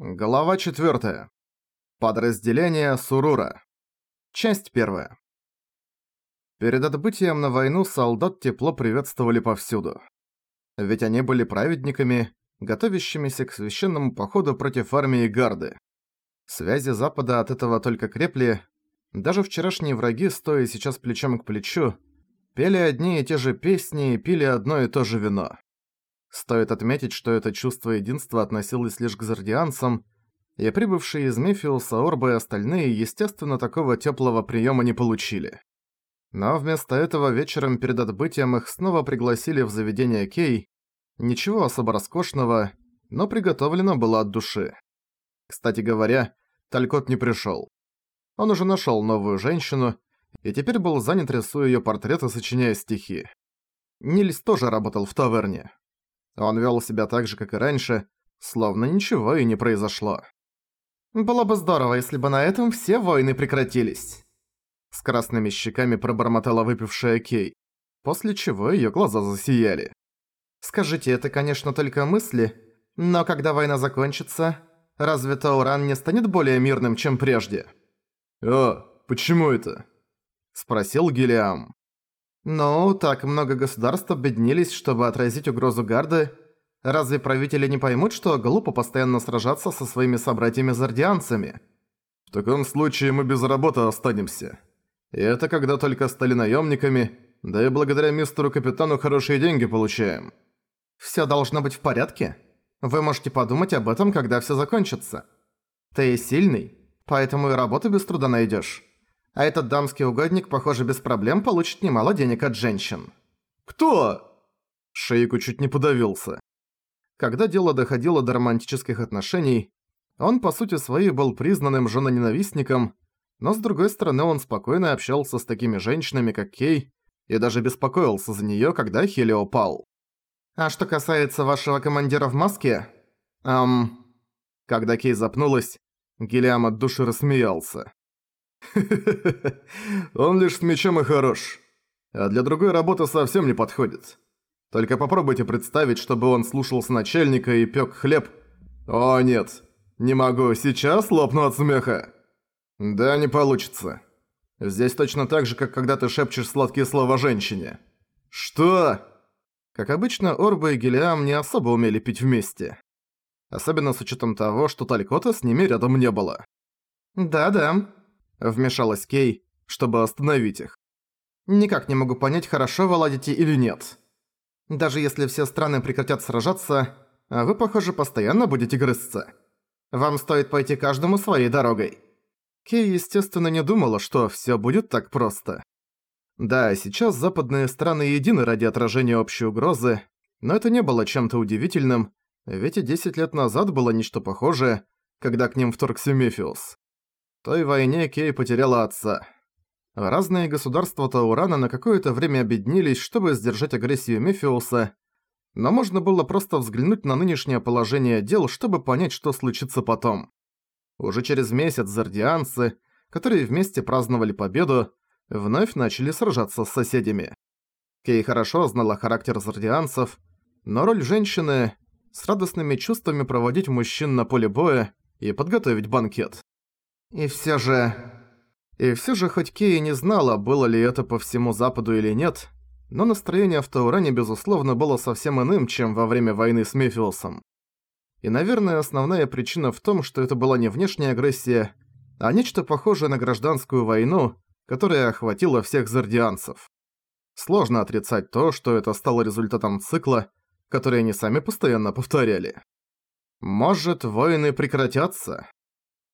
Глава 4. Подразделение Сурура. Часть 1. Перед отбытием на войну солдат тепло приветствовали повсюду. Ведь они были праведниками, готовящимися к священному походу против армии Гарды. Связи Запада от этого только крепли. Даже вчерашние враги, стоя сейчас плечом к плечу, пели одни и те же песни и пили одно и то же вино. Стоит отметить, что это чувство единства относилось лишь к зардианцам, и прибывшие из Мефиуса Орбы и остальные, естественно, такого тёплого приёма не получили. Но вместо этого вечером перед отбытием их снова пригласили в заведение Кей. Ничего особо роскошного, но приготовлено было от души. Кстати говоря, Талькот не пришёл. Он уже нашёл новую женщину, и теперь был занят рисуя её портрет и сочиняя стихи. Нильс тоже работал в таверне. Он вел себя так же, как и раньше, словно ничего и не произошло. «Было бы здорово, если бы на этом все войны прекратились», с красными щеками пробормотала выпившая Кей, после чего её глаза засияли. «Скажите, это, конечно, только мысли, но когда война закончится, разве Тауран не станет более мирным, чем прежде?» «О, почему это?» – спросил Гелиам. «Ну, так много государств объединились, чтобы отразить угрозу Гарды. Разве правители не поймут, что глупо постоянно сражаться со своими собратьями-зардианцами?» «В таком случае мы без работы останемся. И это когда только стали наемниками, да и благодаря мистеру-капитану хорошие деньги получаем». «Всё должно быть в порядке. Вы можете подумать об этом, когда всё закончится. Ты сильный, поэтому и работу без труда найдёшь а этот дамский угодник, похоже, без проблем получит немало денег от женщин. «Кто?» Шейку чуть не подавился. Когда дело доходило до романтических отношений, он по сути своей был признанным женоненавистником, но с другой стороны он спокойно общался с такими женщинами, как Кей, и даже беспокоился за неё, когда Хелио пал. «А что касается вашего командира в маске...» Эм... Когда Кей запнулась, Гелиам от души рассмеялся. Он лишь с мечом и хорош. А для другой работы совсем не подходит. Только попробуйте представить, чтобы он слушался начальника и пёк хлеб. О нет, не могу, сейчас лопну от смеха. Да, не получится. Здесь точно так же, как когда ты шепчешь сладкие слова женщине. Что? Как обычно, Орба и Гелиам не особо умели пить вместе. Особенно с учетом того, что Талькота с ними рядом не было. «Да-да», Вмешалась Кей, чтобы остановить их. Никак не могу понять, хорошо вы ладите или нет. Даже если все страны прекратят сражаться, а вы, похоже, постоянно будете грызться. Вам стоит пойти каждому своей дорогой. Кей, естественно, не думала, что всё будет так просто. Да, сейчас западные страны едины ради отражения общей угрозы, но это не было чем-то удивительным, ведь и 10 лет назад было нечто похожее, когда к ним вторгся Мефиус той войне Кей потеряла отца. Разные государства Таурана на какое-то время объединились, чтобы сдержать агрессию Мефиуса, но можно было просто взглянуть на нынешнее положение дел, чтобы понять, что случится потом. Уже через месяц зардианцы, которые вместе праздновали победу, вновь начали сражаться с соседями. Кей хорошо знала характер зардианцев, но роль женщины – с радостными чувствами проводить мужчин на поле боя и подготовить банкет. И все же... И все же, хоть Кея не знала, было ли это по всему Западу или нет, но настроение в Тауране, безусловно, было совсем иным, чем во время войны с Мефиусом. И, наверное, основная причина в том, что это была не внешняя агрессия, а нечто похожее на гражданскую войну, которая охватила всех зардианцев. Сложно отрицать то, что это стало результатом цикла, который они сами постоянно повторяли. Может, войны прекратятся?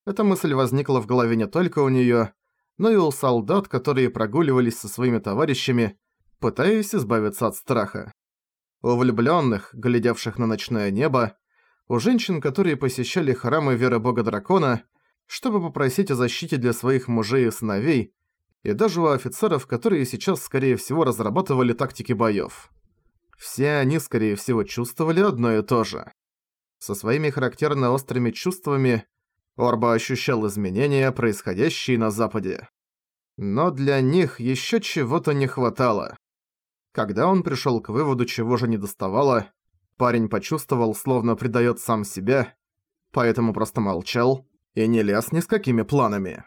Эта мысль возникла в голове не только у неё, но и у солдат, которые прогуливались со своими товарищами, пытаясь избавиться от страха. У влюблённых, глядевших на ночное небо, у женщин, которые посещали храмы веры бога-дракона, чтобы попросить о защите для своих мужей и сыновей, и даже у офицеров, которые сейчас, скорее всего, разрабатывали тактики боёв. Все они, скорее всего, чувствовали одно и то же. Со своими характерно острыми чувствами Орба ощущал изменения, происходящие на Западе. Но для них ещё чего-то не хватало. Когда он пришёл к выводу, чего же не доставало, парень почувствовал, словно предаёт сам себя. поэтому просто молчал и не лез ни с какими планами.